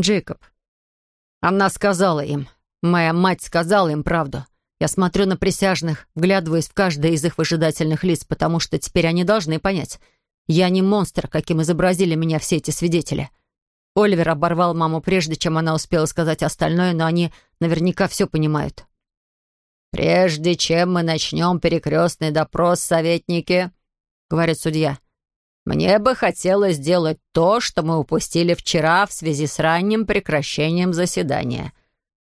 Джейкоб. Она сказала им. Моя мать сказала им правду. Я смотрю на присяжных, вглядываюсь в каждое из их выжидательных лиц, потому что теперь они должны понять. Я не монстр, каким изобразили меня все эти свидетели. Оливер оборвал маму прежде, чем она успела сказать остальное, но они наверняка все понимают. «Прежде чем мы начнем перекрестный допрос, советники», — говорит судья, «мне бы хотелось сделать то, что мы упустили вчера в связи с ранним прекращением заседания.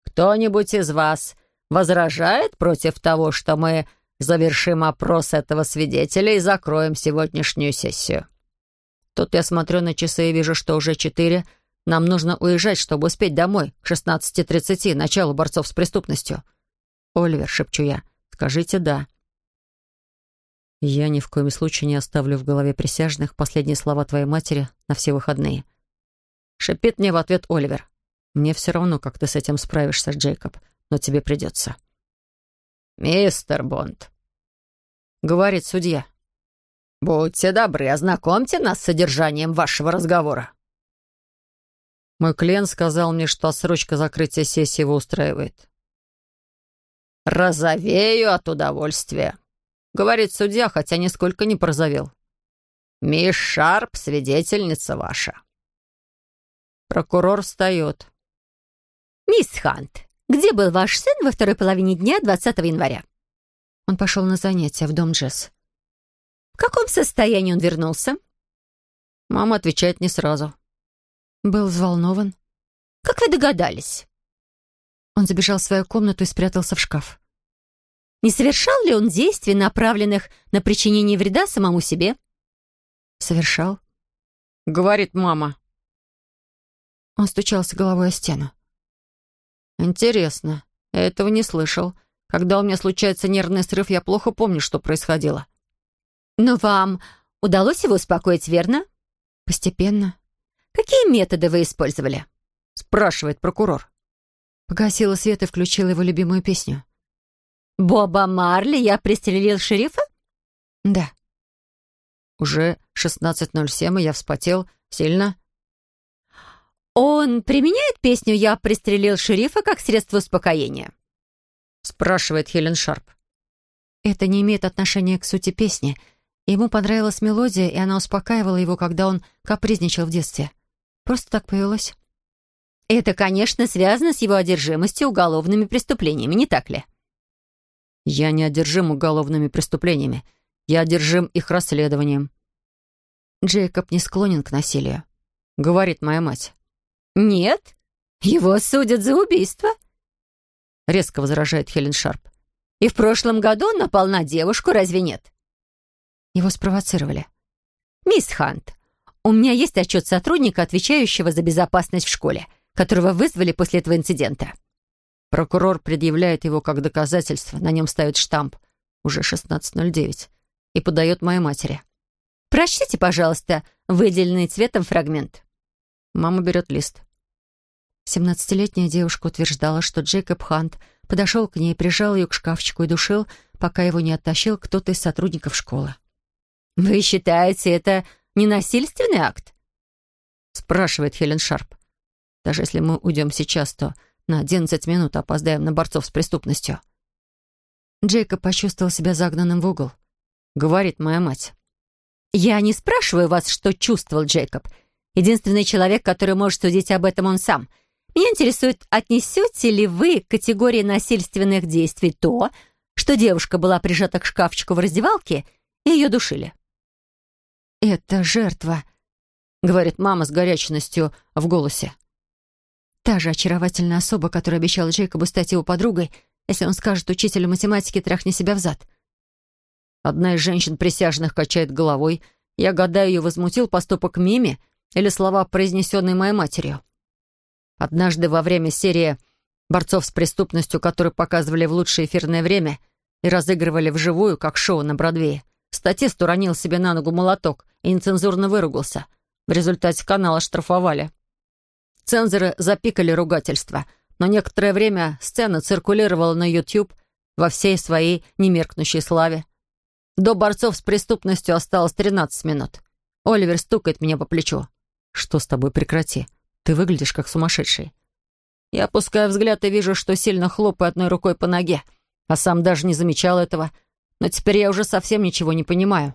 Кто-нибудь из вас возражает против того, что мы завершим опрос этого свидетеля и закроем сегодняшнюю сессию?» Тут я смотрю на часы и вижу, что уже четыре. Нам нужно уезжать, чтобы успеть домой к 16.30, началу борцов с преступностью. «Оливер», — шепчу я, — «скажите «да». Я ни в коем случае не оставлю в голове присяжных последние слова твоей матери на все выходные. Шипит мне в ответ Оливер. Мне все равно, как ты с этим справишься, Джейкоб, но тебе придется. «Мистер Бонд», — говорит судья, — «будьте добры, ознакомьте нас с содержанием вашего разговора». Мой клиент сказал мне, что отсрочка закрытия сессии его устраивает. «Розовею от удовольствия», — говорит судья, хотя нисколько не порозовел. «Мисс Шарп, свидетельница ваша». Прокурор встает. «Мисс Хант, где был ваш сын во второй половине дня 20 января?» Он пошел на занятия в дом Джесс. «В каком состоянии он вернулся?» Мама отвечает не сразу. Был взволнован. «Как вы догадались?» Он забежал в свою комнату и спрятался в шкаф. Не совершал ли он действий, направленных на причинение вреда самому себе? Совершал. Говорит мама. Он стучался головой о стену. Интересно. Я этого не слышал. Когда у меня случается нервный срыв, я плохо помню, что происходило. Но вам удалось его успокоить, верно? Постепенно. Какие методы вы использовали? Спрашивает прокурор. Погасила свет и включила его любимую песню. «Боба Марли, я пристрелил шерифа?» «Да». Уже 16.07, и я вспотел сильно. «Он применяет песню «Я пристрелил шерифа» как средство успокоения?» спрашивает Хелен Шарп. Это не имеет отношения к сути песни. Ему понравилась мелодия, и она успокаивала его, когда он капризничал в детстве. Просто так повелось. Это, конечно, связано с его одержимостью уголовными преступлениями, не так ли? Я не одержим уголовными преступлениями. Я одержим их расследованием. Джейкоб не склонен к насилию, говорит моя мать. Нет, его судят за убийство, резко возражает Хелен Шарп. И в прошлом году он напал на девушку, разве нет? Его спровоцировали. Мисс Хант, у меня есть отчет сотрудника, отвечающего за безопасность в школе которого вызвали после этого инцидента. Прокурор предъявляет его как доказательство, на нем ставит штамп, уже 16.09, и подает моей матери. «Прочтите, пожалуйста, выделенный цветом фрагмент». Мама берет лист. Семнадцатилетняя девушка утверждала, что Джейкоб Хант подошел к ней, прижал ее к шкафчику и душил, пока его не оттащил кто-то из сотрудников школы. «Вы считаете, это ненасильственный акт?» спрашивает Хелен Шарп. Даже если мы уйдем сейчас, то на 11 минут опоздаем на борцов с преступностью. Джейкоб почувствовал себя загнанным в угол. Говорит моя мать. «Я не спрашиваю вас, что чувствовал Джейкоб. Единственный человек, который может судить об этом, он сам. Меня интересует, отнесете ли вы к категории насильственных действий то, что девушка была прижата к шкафчику в раздевалке и ее душили?» «Это жертва», — говорит мама с горячностью в голосе. Та же очаровательная особа, которая обещала Джейкобу стать его подругой, если он скажет учителю математики «тряхни себя взад». Одна из женщин присяжных качает головой. Я гадаю, ее возмутил поступок Мими или слова, произнесенные моей матерью. Однажды во время серии «Борцов с преступностью», которые показывали в лучшее эфирное время и разыгрывали вживую, как шоу на Бродвее, статист уронил себе на ногу молоток и нецензурно выругался. В результате канал оштрафовали. Цензоры запикали ругательства, но некоторое время сцена циркулировала на YouTube во всей своей немеркнущей славе. До борцов с преступностью осталось 13 минут. Оливер стукает мне по плечу. «Что с тобой? Прекрати. Ты выглядишь как сумасшедший. Я опускаю взгляд и вижу, что сильно хлопаю одной рукой по ноге, а сам даже не замечал этого. Но теперь я уже совсем ничего не понимаю.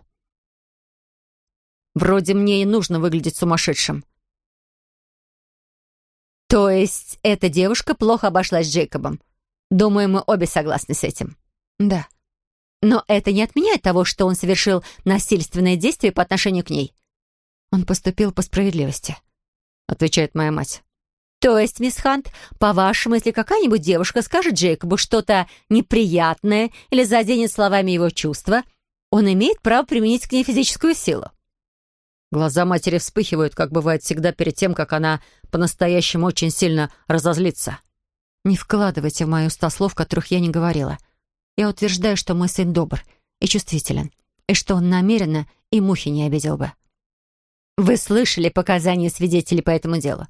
Вроде мне и нужно выглядеть сумасшедшим. То есть эта девушка плохо обошлась с Джейкобом? Думаю, мы обе согласны с этим. Да. Но это не отменяет того, что он совершил насильственное действие по отношению к ней. Он поступил по справедливости, отвечает моя мать. То есть, мисс Хант, по-вашему, если какая-нибудь девушка скажет Джейкобу что-то неприятное или заденет словами его чувства, он имеет право применить к ней физическую силу? Глаза матери вспыхивают, как бывает всегда перед тем, как она по-настоящему очень сильно разозлится. Не вкладывайте в мои уста слов, которых я не говорила. Я утверждаю, что мой сын добр и чувствителен, и что он намеренно и мухи не обидел бы. Вы слышали показания свидетелей по этому делу?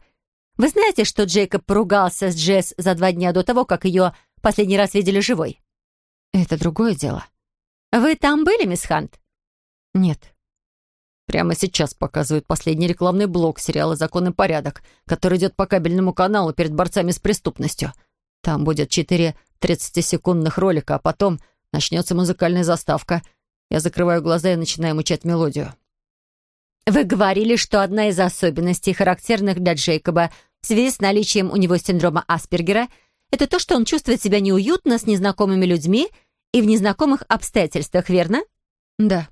Вы знаете, что Джейкоб поругался с Джесс за два дня до того, как ее последний раз видели живой? Это другое дело. Вы там были, мисс Хант? Нет. Прямо сейчас показывают последний рекламный блок сериала «Закон и порядок», который идет по кабельному каналу перед борцами с преступностью. Там будет четыре 30-секундных ролика, а потом начнется музыкальная заставка. Я закрываю глаза и начинаю мучать мелодию. Вы говорили, что одна из особенностей, характерных для Джейкоба в связи с наличием у него синдрома Аспергера, это то, что он чувствует себя неуютно с незнакомыми людьми и в незнакомых обстоятельствах, верно? Да.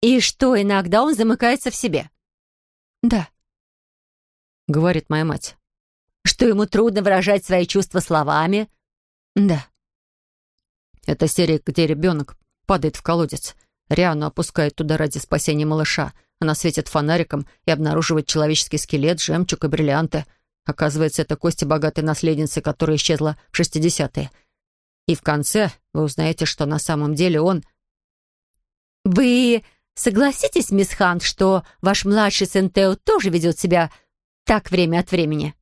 И что иногда он замыкается в себе? Да. Говорит моя мать. Что ему трудно выражать свои чувства словами? Да. Это серия, где ребенок падает в колодец. Риану опускает туда ради спасения малыша. Она светит фонариком и обнаруживает человеческий скелет, жемчуг и бриллианты. Оказывается, это кости богатой наследницы, которая исчезла в 60-е. И в конце вы узнаете, что на самом деле он... «Вы Согласитесь, мисс Хант, что ваш младший сын Тео тоже ведет себя так время от времени?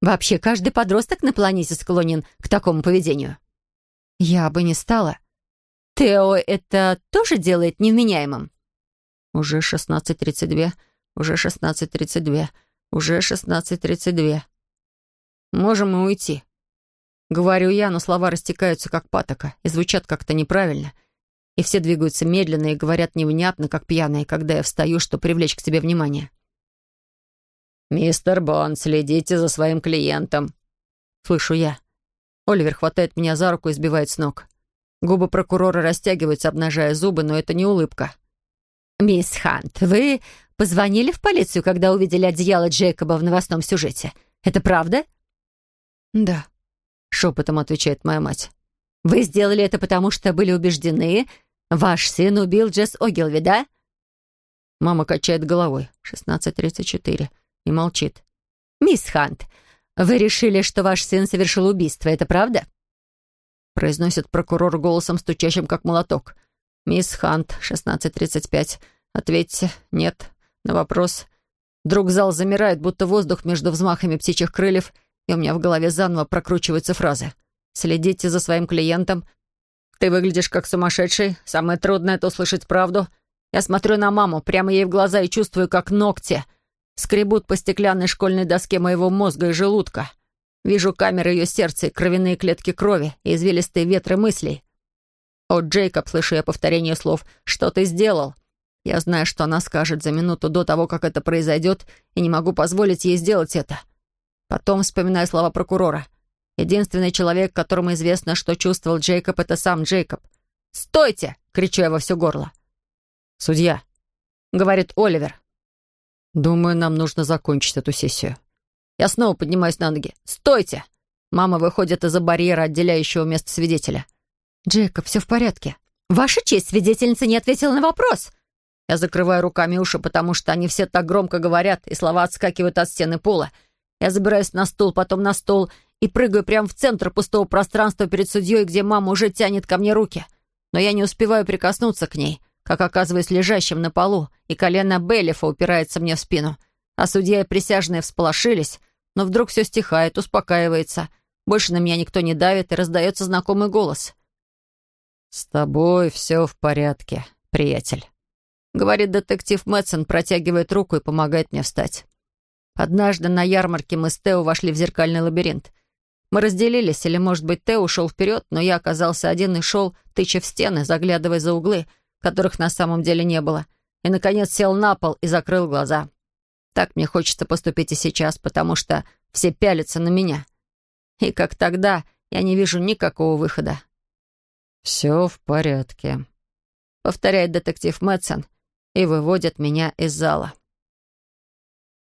Вообще, каждый подросток на планете склонен к такому поведению. Я бы не стала. Тео это тоже делает невменяемым? Уже 16.32, уже 16.32, уже 16.32. Можем мы уйти. Говорю я, но слова растекаются как патока и звучат как-то неправильно — и все двигаются медленно и говорят невнятно, как пьяные, когда я встаю, чтобы привлечь к себе внимание. «Мистер Бон, следите за своим клиентом», — слышу я. Оливер хватает меня за руку и сбивает с ног. Губы прокурора растягиваются, обнажая зубы, но это не улыбка. «Мисс Хант, вы позвонили в полицию, когда увидели одеяло Джейкоба в новостном сюжете? Это правда?» «Да», — шепотом отвечает моя мать. «Вы сделали это потому, что были убеждены, ваш сын убил Джесс Огилви, да?» Мама качает головой. 16.34. И молчит. «Мисс Хант, вы решили, что ваш сын совершил убийство, это правда?» Произносит прокурор голосом, стучащим как молоток. «Мисс Хант, 16.35. Ответьте «нет» на вопрос. Вдруг зал замирает, будто воздух между взмахами птичьих крыльев, и у меня в голове заново прокручиваются фразы. Следите за своим клиентом. Ты выглядишь как сумасшедший. Самое трудное — это услышать правду. Я смотрю на маму, прямо ей в глаза и чувствую, как ногти скребут по стеклянной школьной доске моего мозга и желудка. Вижу камеры ее сердца и кровяные клетки крови и извилистые ветры мыслей. «О, Джейкоб», — слышу я повторение слов, — «что ты сделал?» Я знаю, что она скажет за минуту до того, как это произойдет, и не могу позволить ей сделать это. Потом вспоминаю слова прокурора. Единственный человек, которому известно, что чувствовал Джейкоб, это сам Джейкоб. «Стойте!» — кричу я во все горло. «Судья», — говорит Оливер. «Думаю, нам нужно закончить эту сессию». Я снова поднимаюсь на ноги. «Стойте!» Мама выходит из-за барьера, отделяющего место свидетеля. «Джейкоб, все в порядке». «Ваша честь, свидетельница не ответила на вопрос». Я закрываю руками уши, потому что они все так громко говорят, и слова отскакивают от стены пола. Я забираюсь на стул, потом на стол и прыгаю прямо в центр пустого пространства перед судьей, где мама уже тянет ко мне руки. Но я не успеваю прикоснуться к ней, как оказываюсь лежащим на полу, и колено Бейлифа упирается мне в спину. А судья и присяжные всполошились, но вдруг все стихает, успокаивается. Больше на меня никто не давит, и раздается знакомый голос. «С тобой все в порядке, приятель», — говорит детектив Мэтсон, протягивает руку и помогает мне встать. Однажды на ярмарке мы с Тео вошли в зеркальный лабиринт. Мы разделились, или, может быть, Тео ушел вперед, но я оказался один и шел, тыча в стены, заглядывая за углы, которых на самом деле не было, и, наконец, сел на пол и закрыл глаза. Так мне хочется поступить и сейчас, потому что все пялятся на меня. И как тогда я не вижу никакого выхода. «Все в порядке», — повторяет детектив Мэтсон и выводит меня из зала.